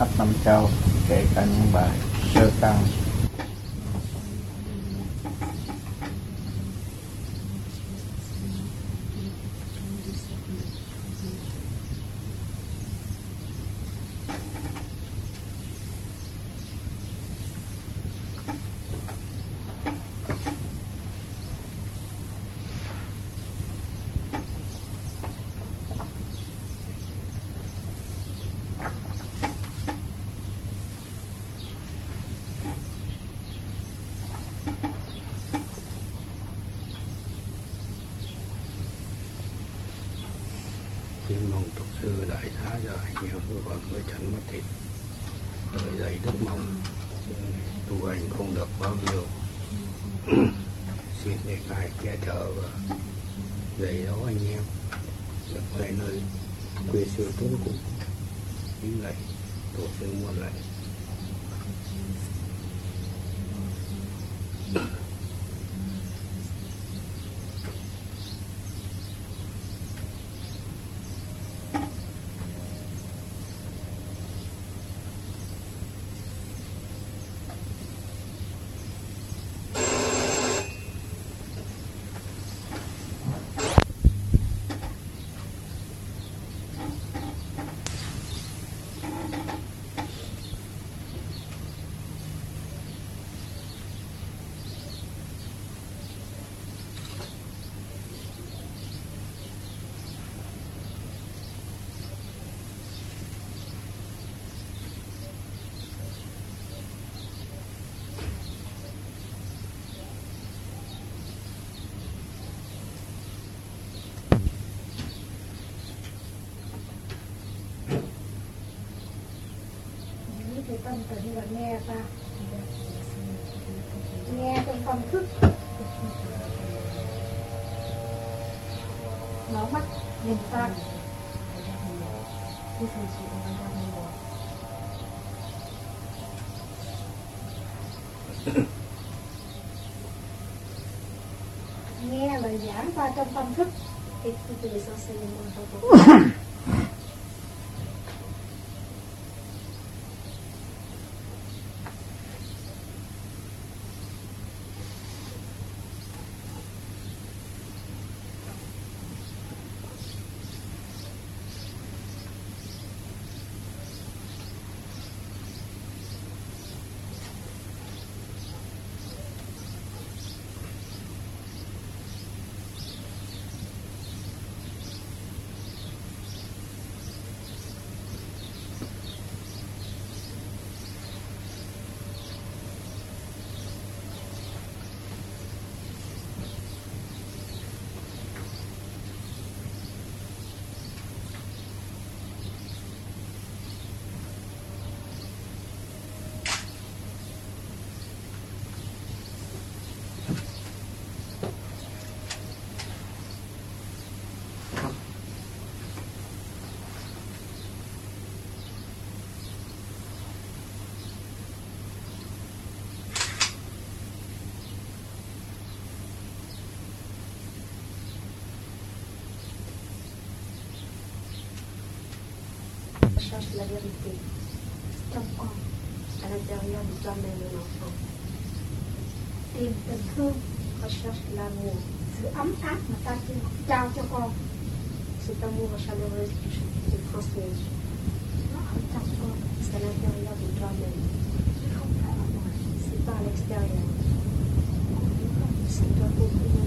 khắp năm châu kể cả những bài sơ căn nghe ta. Nghe trong tâm thức. Mở mắt, nhìn ta. Nghe lời giảng qua trong tâm thức. Itu bisa saya mengatakan. Cherche la vérité. Trong con, à l'intérieur du toi-même mon enfant. tìm tình thương Recherche l'amour. sự ấm áp mà ta trao cho con Cet amour chaleureux que je te transmets. nó ở trong con C'est à l'intérieur de toi-même. chứ không phải ở ngoài C'est pas à l'extérieur. C'est toi compris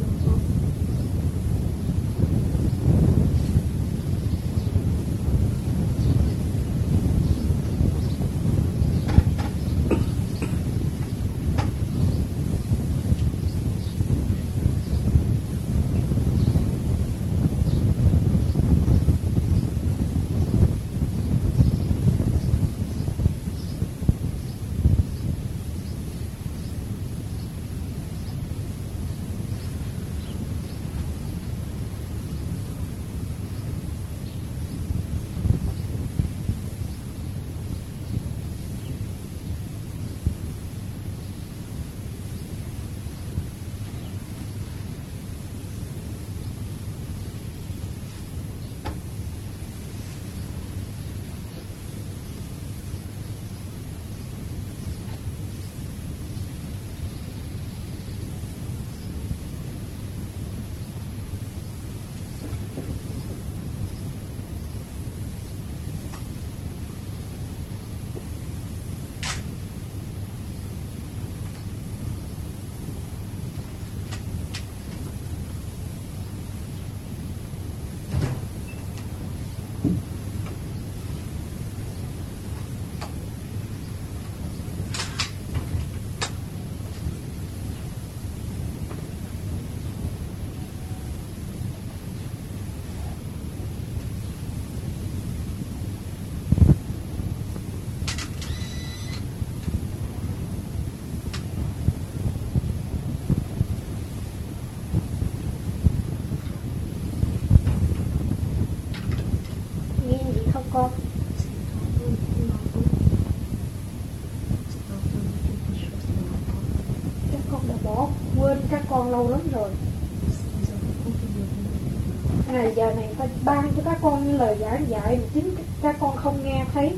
lâu lắm rồi. À, giờ này ta ban cho các con những lời giảng dạy mà chính các con không nghe thấy.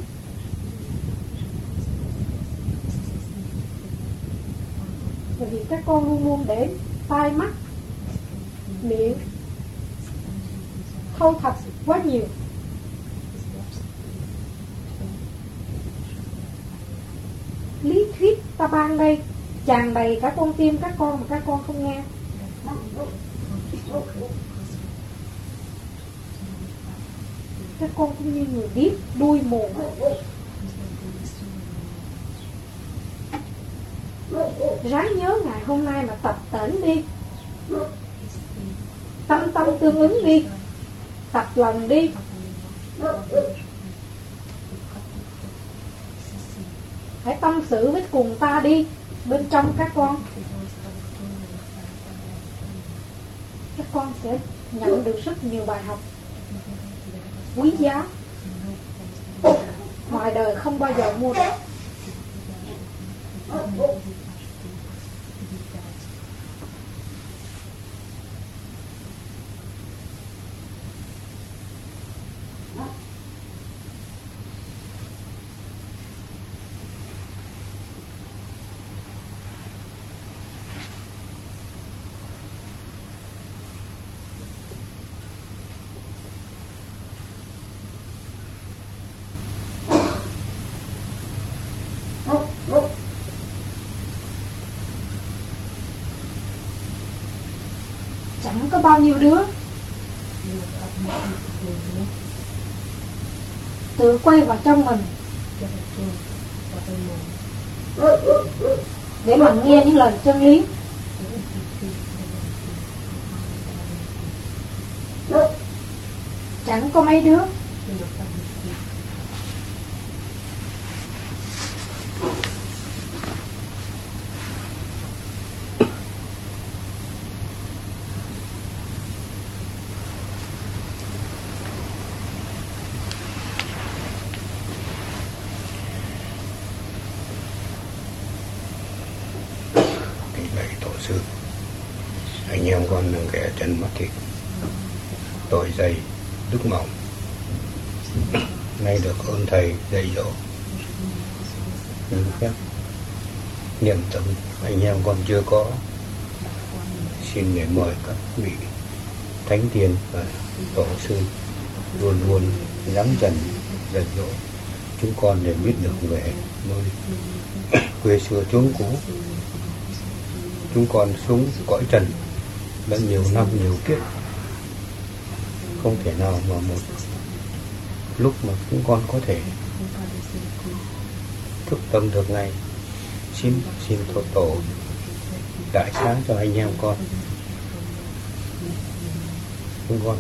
Bởi vì các con luôn luôn để tai mắt miệng thâu thập quá nhiều. Lý thuyết ta ban đây tràn đầy cả con tim các con mà các con không nghe các con cũng như người điếc đuôi mù ráng nhớ ngày hôm nay mà tập tỉnh đi. Tâm tâm tương ứng đi. Tập lần đi. Hãy tâm sự với cùng ta đi, bên trong các con. Các con sẽ nhận được rất nhiều bài học. Quý giá. Ngoài đời không bao giờ mua được. Chẳng có bao nhiêu đứa? Tự quay vào trong mình. Để mà nghe những lời chân lý. Chẳng có mấy đứa. Sự anh em con là kẻ chân mất thịt tội dày đức mỏng nay được ơn thầy dạy dỗ. Ừ, Nhưng phép niềm tâm anh em con chưa có. Xin để mời các vị thánh tiền và tổ sư luôn luôn lắng dần dần dỗ. Chúng con để biết được về nơi quê xưa chốn cũ chúng con xuống cõi trần đã nhiều năm nhiều kiếp. Không thể nào mà một lúc mà chúng con có thể thức tâm được ngay. Xin xin tổ tổ đại sáng cho anh em con. Chúng con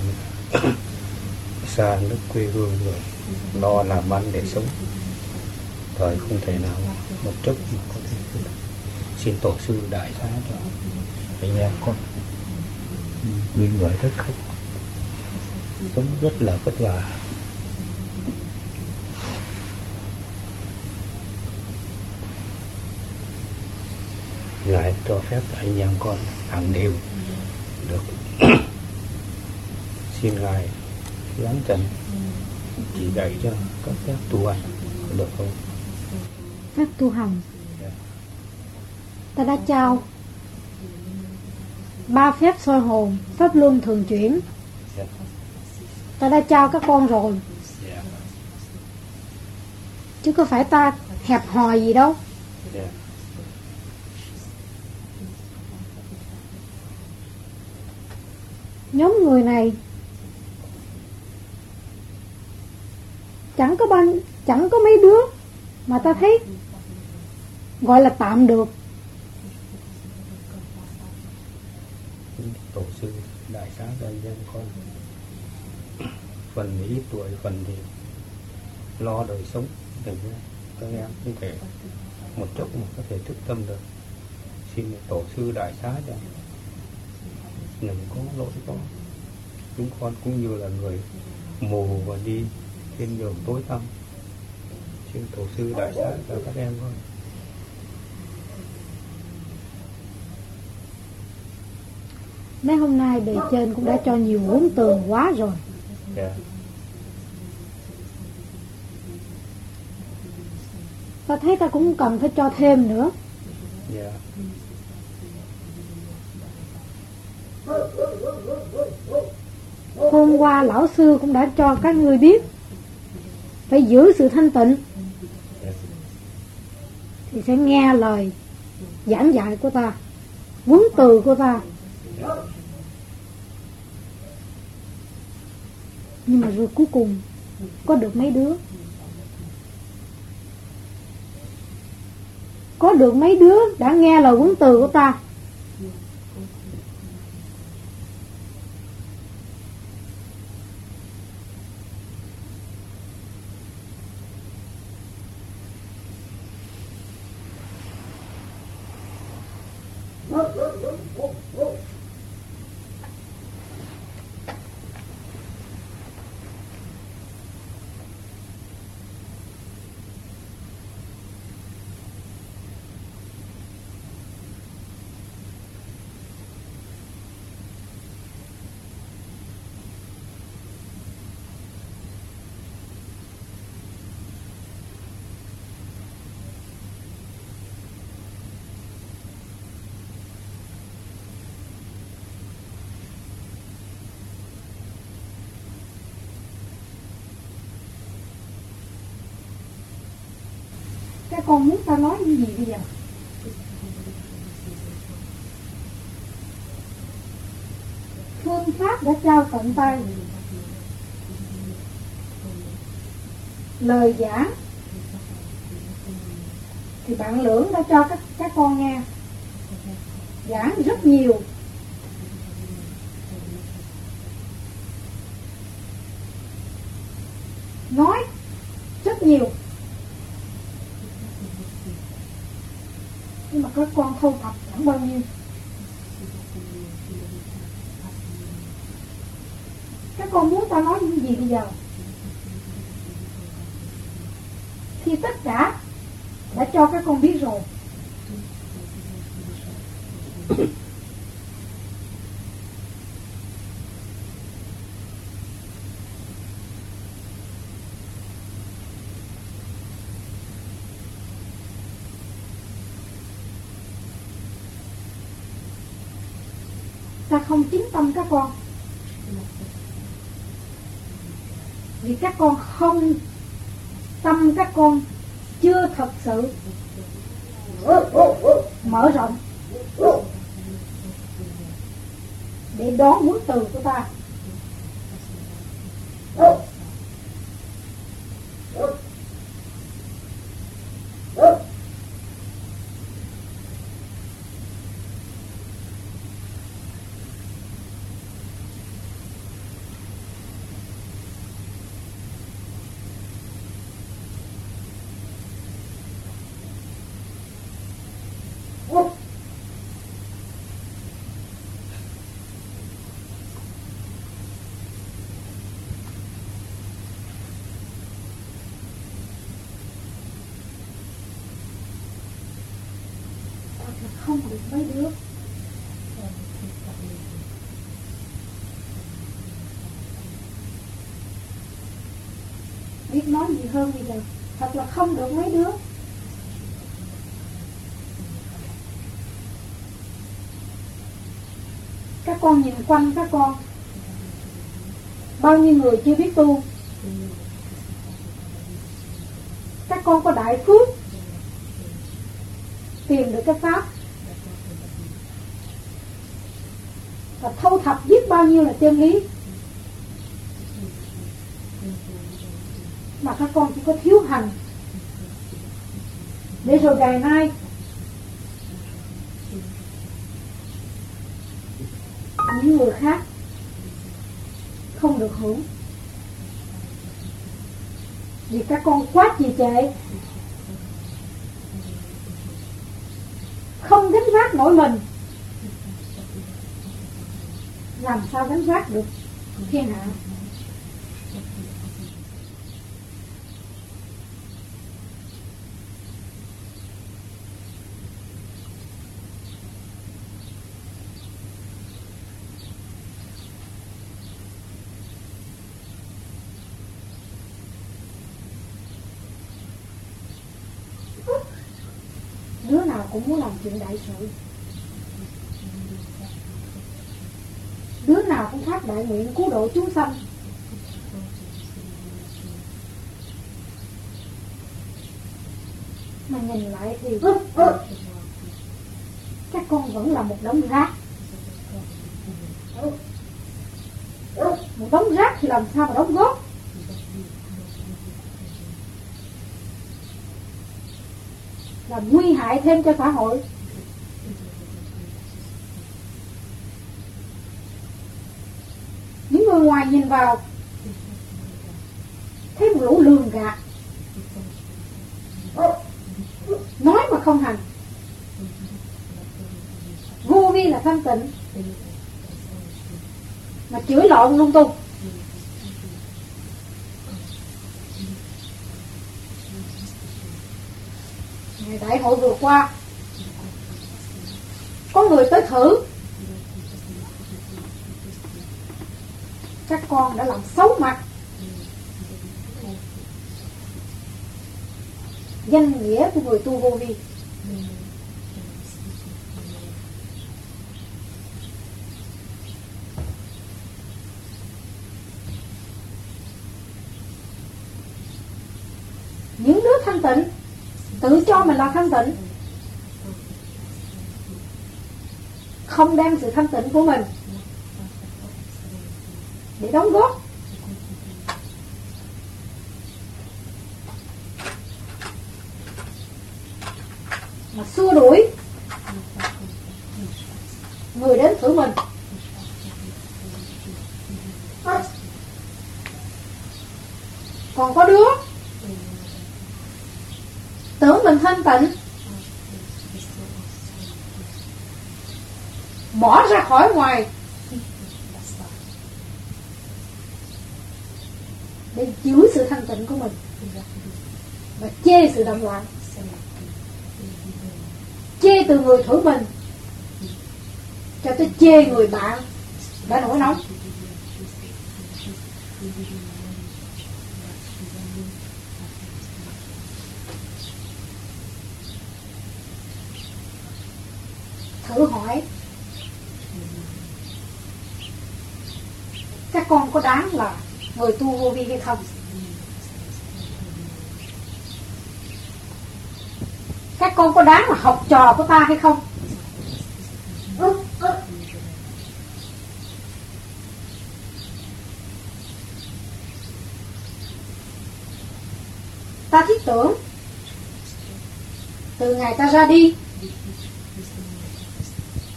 xa nước quê hương rồi, lo làm ăn để sống. Thời không thể nào một chút mà có thể xin tổ sư đại xá cho anh em con. Nguyên người rất khóc sống rất là vất vả. Ngài cho phép anh em con hàng đều được. Xin ngài giáng trần chỉ dạy cho các phép tu hành được không? Phép tu hành ta đã trao ba phép soi hồn, pháp luân thường chuyển. Ta đã trao các con rồi. Chứ có phải ta hẹp hòi gì đâu. Nhóm người này chẳng có bao, chẳng có mấy đứa mà ta thấy gọi là tạm được. Tổ sư, đại xá cho anh em con. Phần thì ít tuổi, phần thì lo đời sống, để các em không thể một chốc mà có thể thức tâm được. Xin tổ sư, đại xá cho đừng có lỗi có chúng con cũng như là người mù và đi trên đường tối tăm. Xin tổ sư, đại xá cho các em con. Mấy hôm nay bề trên cũng đã cho nhiều huấn tường quá rồi yeah. ta thấy ta cũng cần phải cho thêm nữa Yeah. hôm qua lão sư cũng đã cho các ngươi biết phải giữ sự thanh tịnh Yeah. thì sẽ nghe lời giảng dạy của ta huấn từ của ta nhưng mà rồi cuối cùng, có được mấy đứa? Có được mấy đứa đã nghe lời huấn từ của ta? Ta nói những gì bây giờ? Phương pháp đã trao tận tay. Lời giảng. Thì bạn lưỡng đã cho các các con nghe. Giảng rất nhiều. Nói rất nhiều nhưng mà các con thu thập chẳng bao nhiêu? Các con muốn ta nói những gì bây giờ? Khi tất cả đã cho các con biết rồi ta không chính tâm các con. Vì các con không tâm các con chưa thật sự. Mở rộng. Để đón muốn từ của ta. Không được mấy đứa. Biết nói gì hơn bây giờ thật là không được mấy đứa. Các con nhìn quanh các con. Bao nhiêu người chưa biết tu? Các con có đại phước. Tìm được cái pháp. Và thâu thập biết bao nhiêu là chân lý. Mà các con chỉ có thiếu hành. Để rồi ngày nay, những người khác không được hưởng. Vì các con quá trì trệ, không gánh vác nổi mình làm sao gánh vác được? Thiên hạ đứa nào cũng muốn làm chuyện đại sự đứa nào cũng phát đại nguyện cứu độ chúng sanh. Mà nhìn lại thì các con vẫn là một đống rác. Một đống rác thì làm sao mà đóng góp? Làm nguy hại thêm cho xã hội những người ngoài nhìn vào. Thấy một lũ lường gạt. Nói mà không hành. Vô vi là thanh tịnh. Mà chửi lộn lung tung. Ngày đại hội vừa qua, có người tới thử. Các con đã làm xấu mặt. Danh nghĩa của người tu vô vi. Những đứa thanh tịnh tự cho mình là thanh tịnh. Không đem sự thanh tịnh của mình để đóng góp. Mà xua đuổi. Người đến thử mình. À. Còn có đứa. Tưởng mình thanh tịnh. Bỏ ra khỏi ngoài để giữ sự thanh tịnh của mình và chê sự động loạn chê từ người thử mình, cho tới chê người bạn đã nổi nóng. Thử hỏi, các con có đáng là người tu vô vi hay không? Các con có đáng là học trò của ta hay không? Ta thiết tưởng, từ ngày ta ra đi,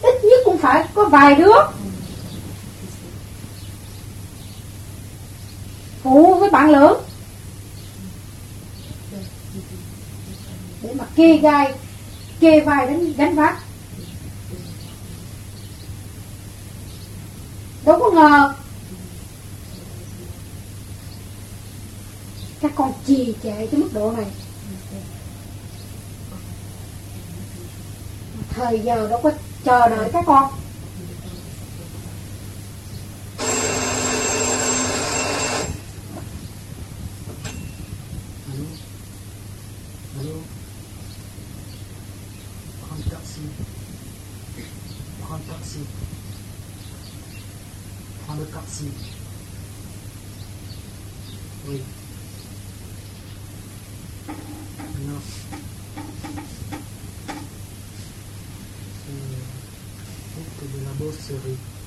ít nhất cũng phải có vài đứa phụ với bạn lớn để mà kê gai, kê vai đánh đánh vác. Đâu có ngờ. Các con trì trệ tới mức độ này. Thời giờ đâu có chờ đợi các con. Prends le taxi. Prends le taxi. Oui. Non. C'est route de la bosserie.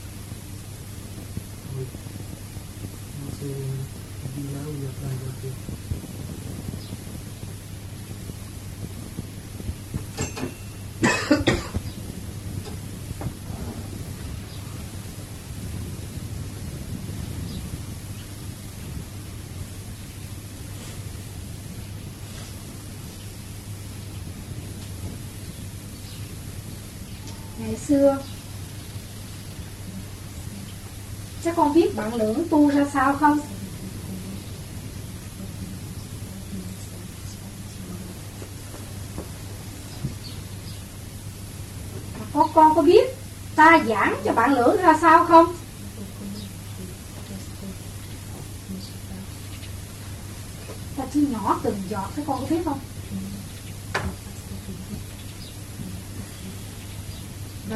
Xưa. Chắc con biết bạn lưỡng tu ra sao không? À, có con có biết ta giảng cho bạn lưỡng ra sao không? Ta chỉ nhỏ từng giọt các con có biết không?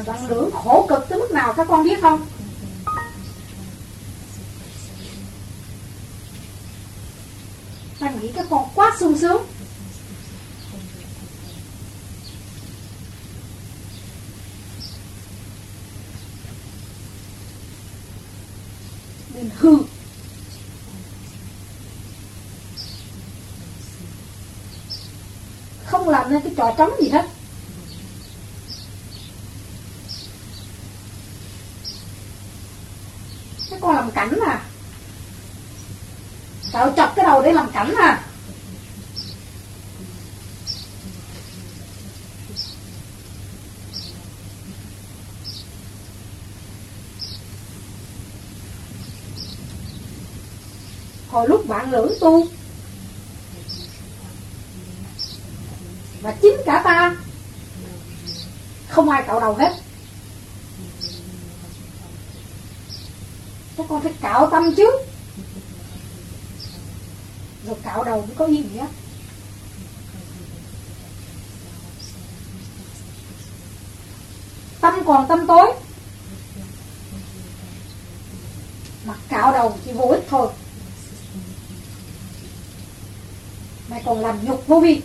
Mà bạn khổ cực tới mức nào, các con biết không? Ta nghĩ các con quá sung sướng. Nên hư. Không làm nên cái trò trống gì hết cái con làm cảnh mà tạo chọc cái đầu à hồi lúc bạn lưỡng tu và chính cả ta, không ai cạo đầu hết. Các con phải cạo tâm chứ rồi cạo đầu mới có ý nghĩa tâm còn tâm tối. Mặc cạo đầu chỉ vô ích thôi. Mày còn làm nhục vô vi.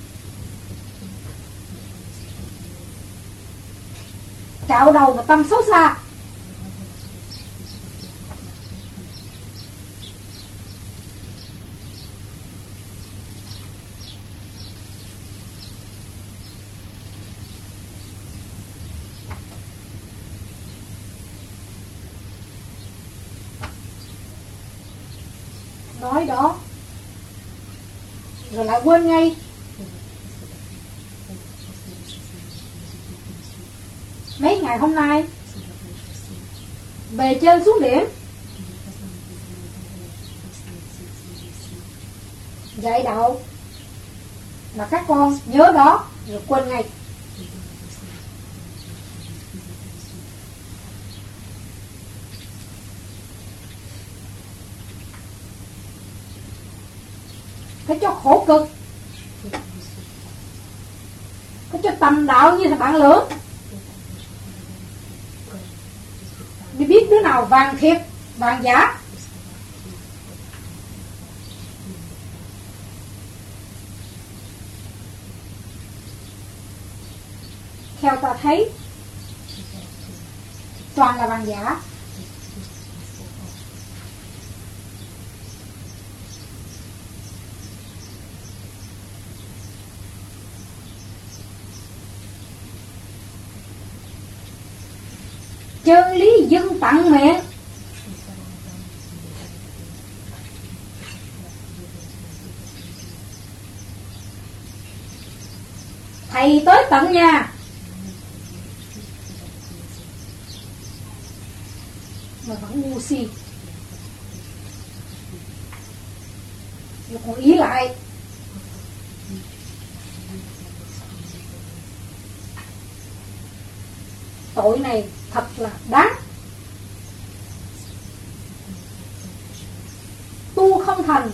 Cạo đầu mà tâm xấu xa. Nói đó. Rồi lại quên ngay. Mấy ngày hôm nay về chơi xuống điểm dạy đạo mà các con nhớ đó, rồi quên ngay. Khổ cực. Có cho tầm đạo như là bạn lửa đi biết đứa nào vàng thiệt, vàng giả. Theo ta thấy, toàn là vàng giả. Chân lý dân tặng miệng thầy tới tận nhà. Mà vẫn ngu si. Rồi còn ý lại. Tội này thật là đáng. Tu không thành,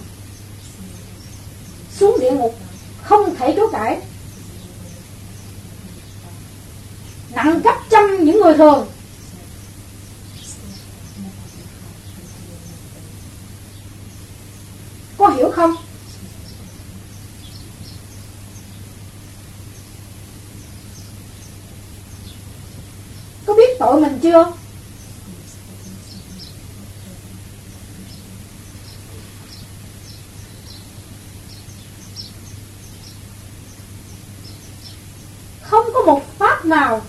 xuống địa ngục, không thể chối cãi nặng gấp trăm những người thường có hiểu không có biết tội mình chưa? Không có một pháp nào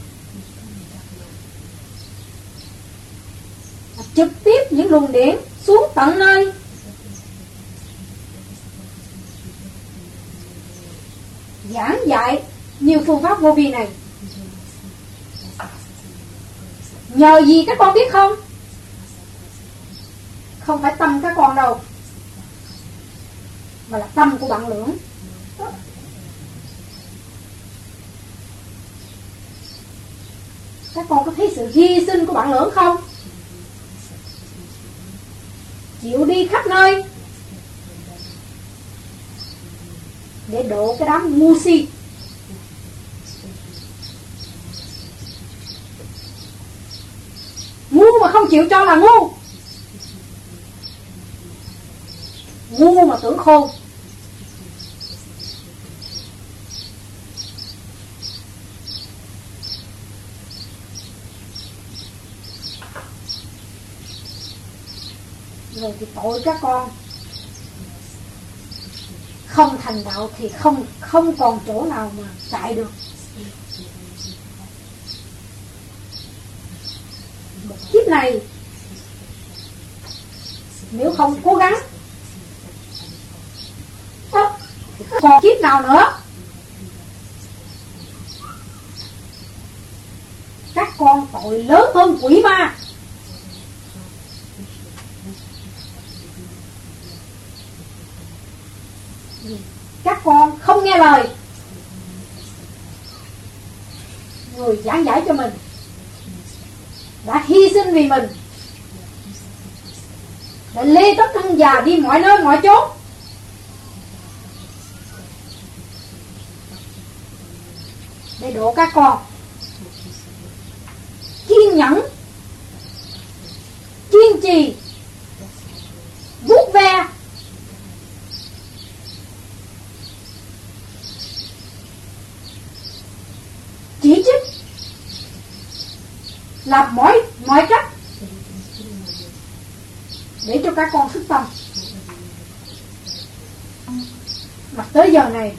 trực tiếp những luồng điển xuống tận nơi. Giảng dạy nhiều phương pháp vô vi này nhờ gì các con biết không? Không phải tâm các con đâu, mà là tâm của bạn lưỡng. Các con có thấy sự hy sinh của bạn lưỡng không? Chịu đi khắp nơi để đổ cái đám ngu si ngu mà không chịu cho là ngu. Ngu mà tưởng khôn. Rồi thì tội các con. Không thành đạo thì không không còn chỗ nào mà chạy được một kiếp này. Nếu không cố gắng. Còn kiếp nào nữa? Các con tội lớn hơn quỷ ma. Các con không nghe lời. Người giảng giải cho mình đã hy sinh vì mình. Đã lê tất thân già đi mọi nơi, mọi chỗ. Để độ các con. Kiên nhẫn. Kiên trì. Làm mọi mọi cách để cho các con thức tâm. Mà tới giờ này,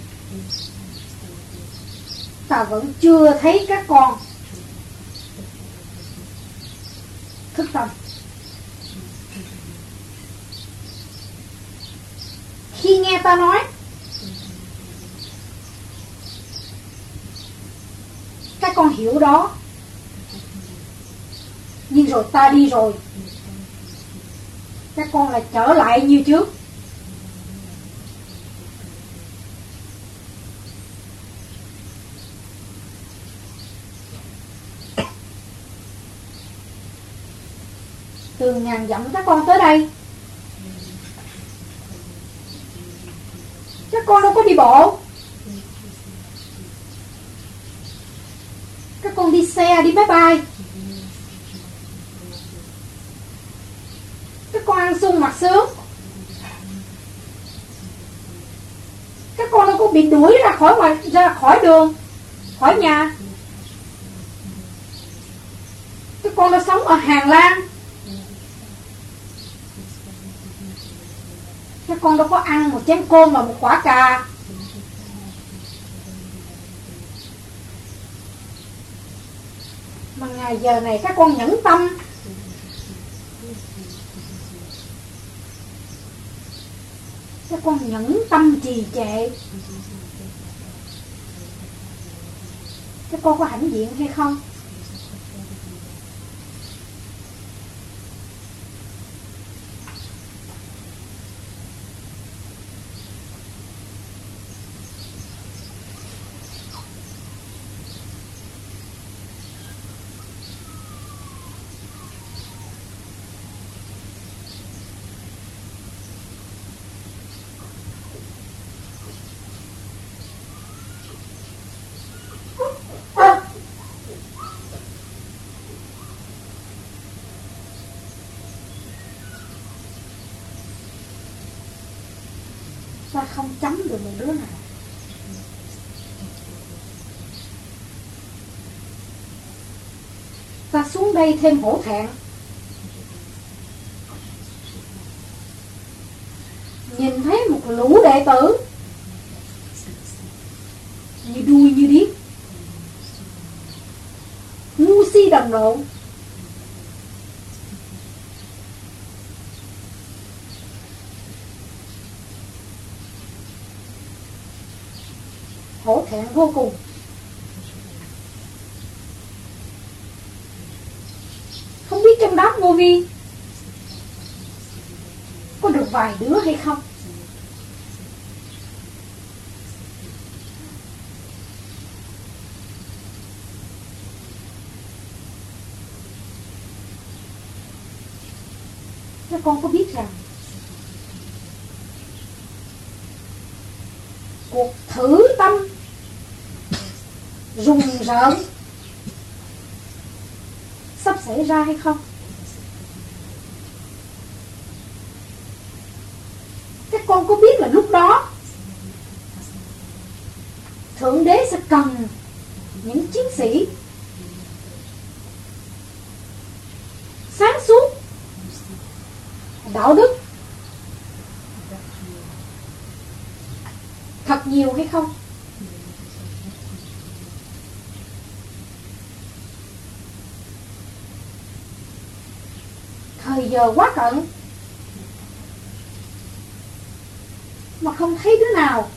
ta vẫn chưa thấy các con thức tâm. Khi nghe ta nói, các con hiểu đó nhưng rồi ta đi rồi. Các con lại trở lại như trước. Từ ngàn dặm các con tới đây. Các con đâu có đi bộ. Các con đi xe, đi máy bay các con ăn sung mặc sướng. Các con nó cũng bị đuổi ra khỏi ngoài, ra khỏi đường, khỏi nhà. Các con nó sống ở hàng lan các con đâu có ăn một chén cơm và một quả cà mà ngày giờ này các con nhẫn tâm. Các con nhẫn tâm trì trệ? Các con có hãnh diện hay không? Ta không chấm được một đứa nào? Ta xuống đây thêm hổ thẹn. Nhìn thấy một lũ đệ tử. Như đuôi như điếc. Ngu si vô cùng. Không biết trong đó ngô vi có được vài đứa hay không? Các con có biết rằng cuộc thử tâm rùng rợn sắp xảy ra hay không? Các con có biết là lúc đó, thượng đế sẽ cần những chiến sĩ. Sáng suốt, đạo đức. Thật nhiều hay không thời giờ quá cận. Mà không thấy đứa nào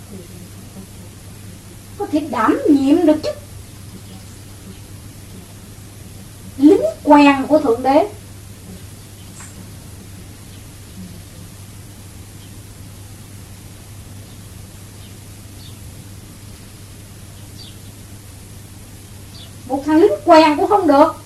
có thể đảm nhiệm được chức lính quèn của thượng đế. Một thằng lính quèn cũng không được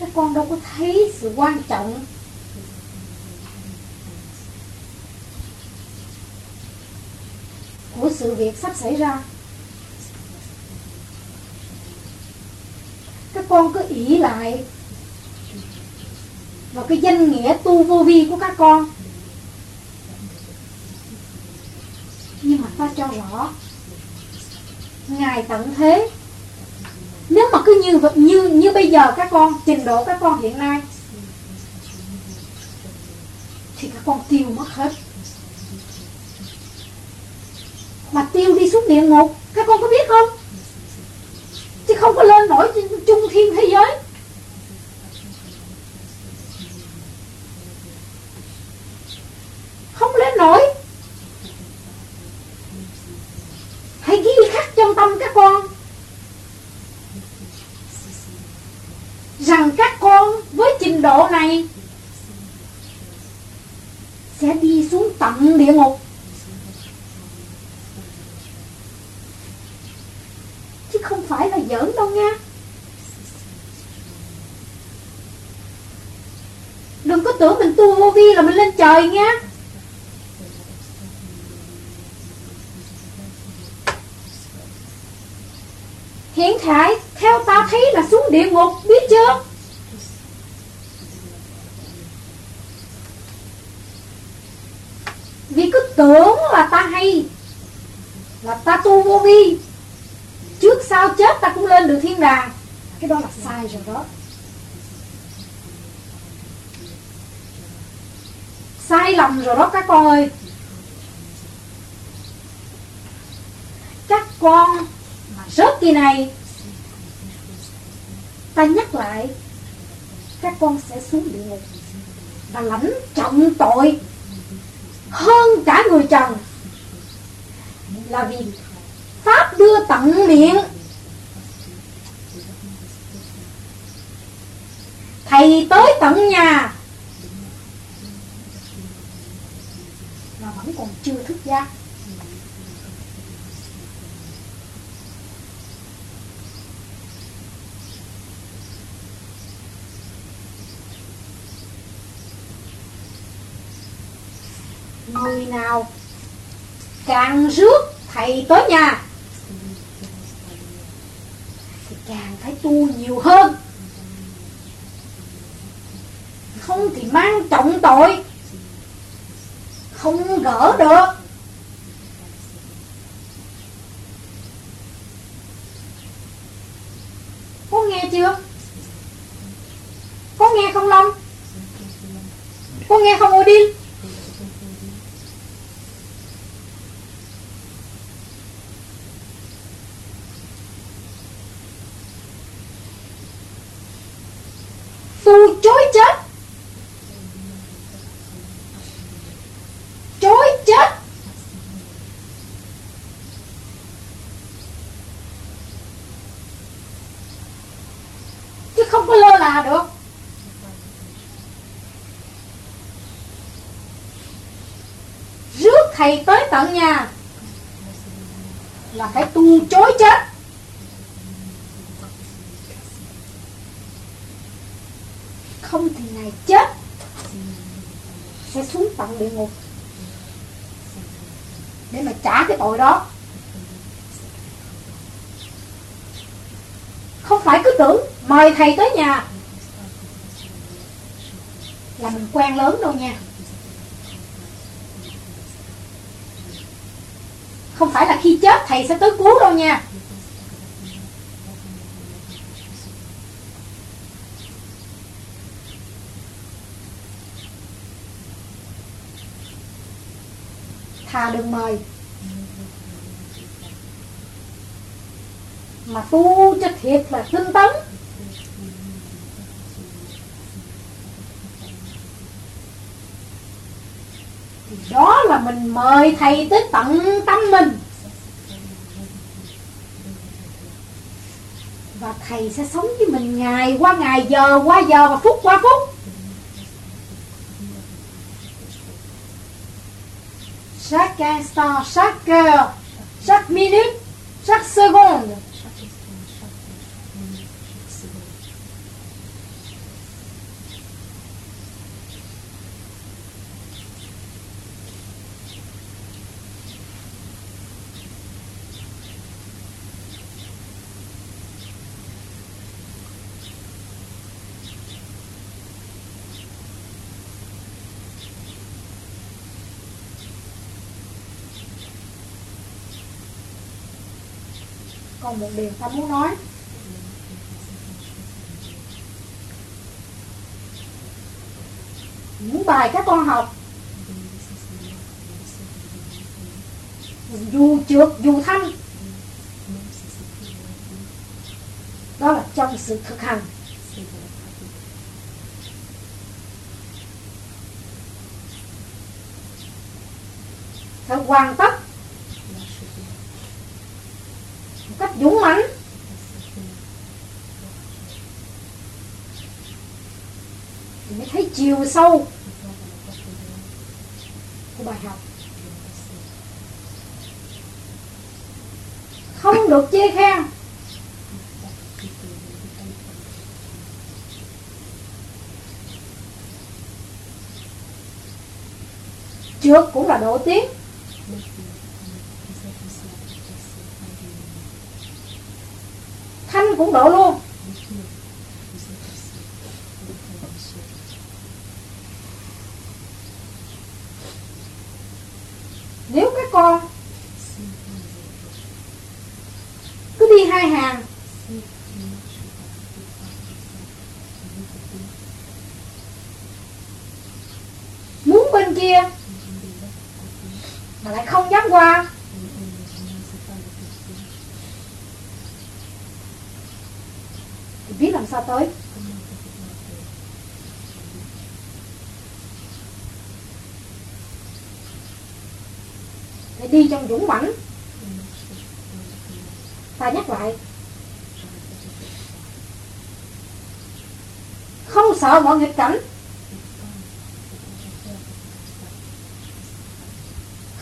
các con đâu có thấy sự quan trọng của sự việc sắp xảy ra. Các con cứ ỷ lại. Vào cái danh nghĩa tu vô vi của các con. Nhưng mà ta cho rõ, ngài tận thế nếu mà cứ như như như bây giờ các con, trình độ các con hiện nay, thì các con tiêu mất hết. Mà tiêu đi xuống địa ngục, các con có biết không? Chứ không có lên nổi chung thiên thế giới không lên nổi hãy ghi khắc trong tâm các con rằng các con với trình độ này sẽ đi xuống tận địa ngục chứ không phải là giỡn đâu nha đừng có tưởng mình tu vô vi là mình lên trời nha. Hiện tại theo ta thấy là xuống địa ngục, biết chưa? Vì cứ tưởng là ta hay, là ta tu vô vi. Trước sau chết ta cũng lên được thiên đàng. Cái đó là sai rồi đó. Sai lầm rồi đó các con ơi. Các con mà rớt kỳ này, ta nhắc lại, các con sẽ xuống địa ngục và lãnh trọng tội hơn cả người trần. Là vì pháp đưa tận miệng. Thầy tới tận nhà mà vẫn còn chưa thức giác. Người nào càng rước thầy tới nhà, thì càng phải tu nhiều hơn. Không thì mang trọng tội không gỡ được. Có nghe chưa? Có nghe không, long? Có nghe không, odin? Tu chối chết. Không có lơ là được. Rước thầy tới tận nhà là phải tu chối chết. Không thì này chết, sẽ xuống tận địa ngục để mà trả cái tội đó. Không phải cứ tưởng mời thầy tới nhà. Là mình quen lớn đâu nha. Không phải là khi chết thầy sẽ tới cứu đâu nha. Thà đừng mời. Mà tu cho thiệt là tinh tấn thì đó là mình mời thầy tới tận tâm mình. Và thầy sẽ sống với mình ngày qua ngày, giờ qua giờ và phút qua phút. Chaque instant, chaque heure, chaque minute, chaque seconde. Còn một điều ta muốn nói. Những bài các con học, dù trượt, dù thanh đó là trong sự thực hành. Phải hoàn tất một cách dũng mãnh thì mới thấy chiều sâu của bài học. Không được chê khen trước cũng là độ tiếng thanh cũng độ luôn nếu các con cứ đi hai hàng muốn bên kia mà lại không dám qua thì biết làm sao tới phải đi trong dũng mãnh ta nhắc lại. Không sợ mọi nghịch cảnh.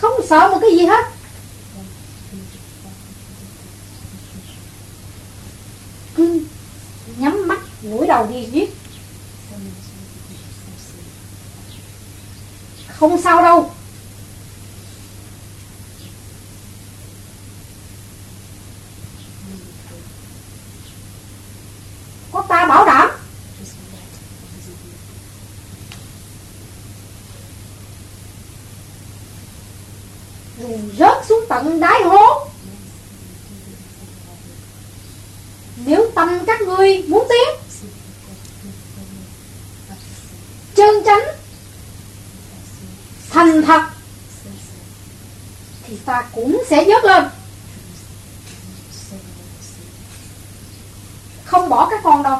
Không sợ một cái gì hết. Cứ nhắm mắt mũi đầu đi giết. Không sao đâu có ta bảo đảm rồi rớt xuống tận đáy hố nếu tâm các ngươi muốn tiến chân chánh thành thật thì ta cũng sẽ dớt lên. Không bỏ các con đâu.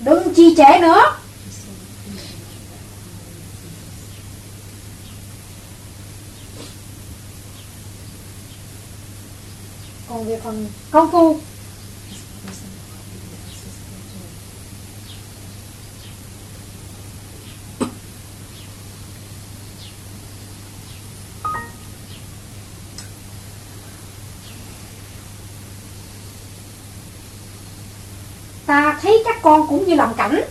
Đừng trì trệ nữa. Còn về phần công phu ta thấy các con cũng như làm cảnh.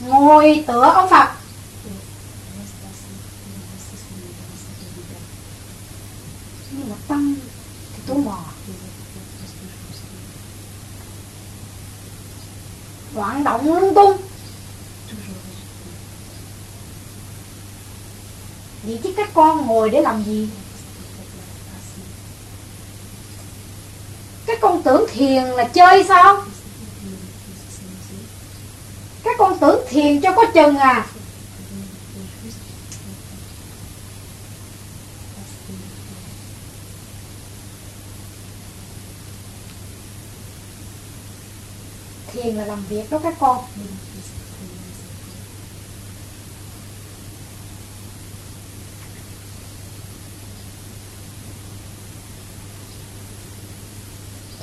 Ngồi tựa ông Phật. Nhưng mà tăng thì tôi mò. Hoạt động lung tung. Vậy chứ các con ngồi để làm gì các con tưởng thiền là chơi sao? Các con tưởng thiền cho có chừng à. Thiền là làm việc đó các con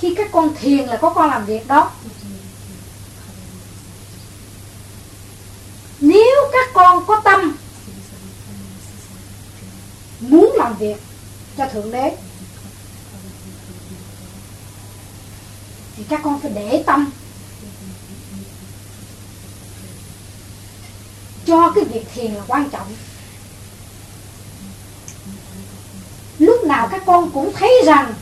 khi các con thiền là có con làm việc đó. Nếu các con có tâm muốn làm việc cho thượng đế, thì các con phải để tâm cho cái việc thiền là quan trọng. Lúc nào các con cũng thấy rằng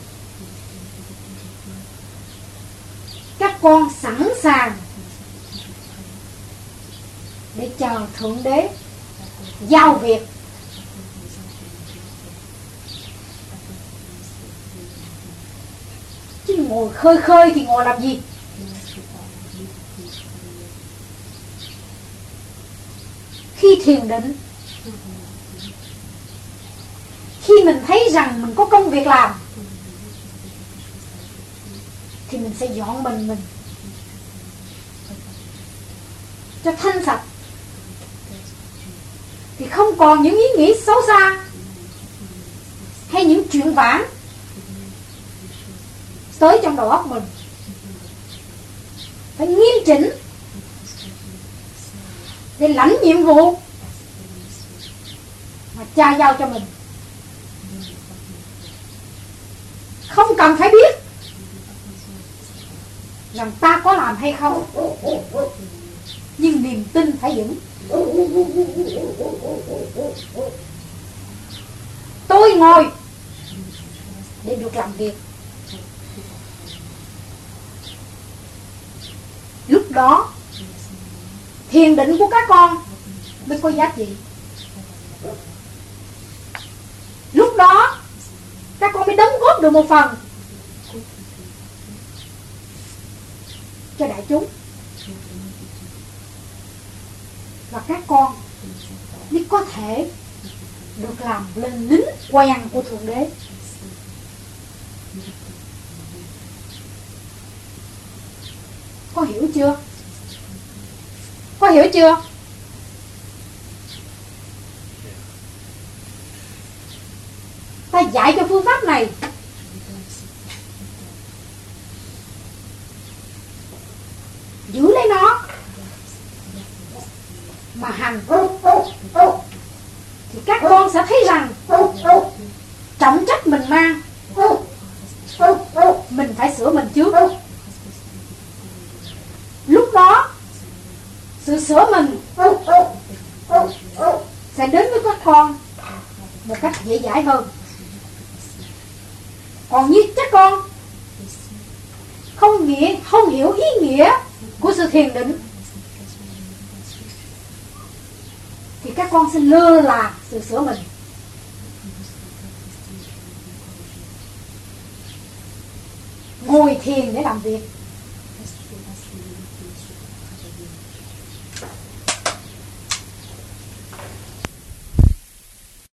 các con sẵn sàng để chờ thượng đế giao việc. Chứ ngồi khơi khơi thì ngồi làm gì? Khi thiền định, khi mình thấy rằng mình có công việc làm thì mình sẽ dọn mình mình. Cho thanh sạch. Thì không còn những ý nghĩ xấu xa hay những chuyện vãng tới trong đầu óc mình. Phải nghiêm chỉnh để lãnh nhiệm vụ mà cha giao cho mình. Không cần phải biết rằng ta có làm hay không? Nhưng niềm tin phải vững. Tôi ngồi để được làm việc. Lúc đó, thiền định của các con mới có giá trị. Lúc đó, các con mới đóng góp được một phần. Cho đại chúng. Và các con mới có thể được làm lên lính quen của thượng đế. Có hiểu chưa? Có hiểu chưa? Ta dạy cho phương pháp này giữ lấy nó mà hành thì các con sẽ thấy rằng trọng trách mình mang, mình phải sửa mình trước. Lúc đó, sự sửa mình sẽ đến với các con một cách dễ dãi hơn. Còn như các con, không nghĩa, không hiểu ý nghĩa của sự thiền định các con sẽ lơ là sự sửa mình. Ngồi thiền để làm việc.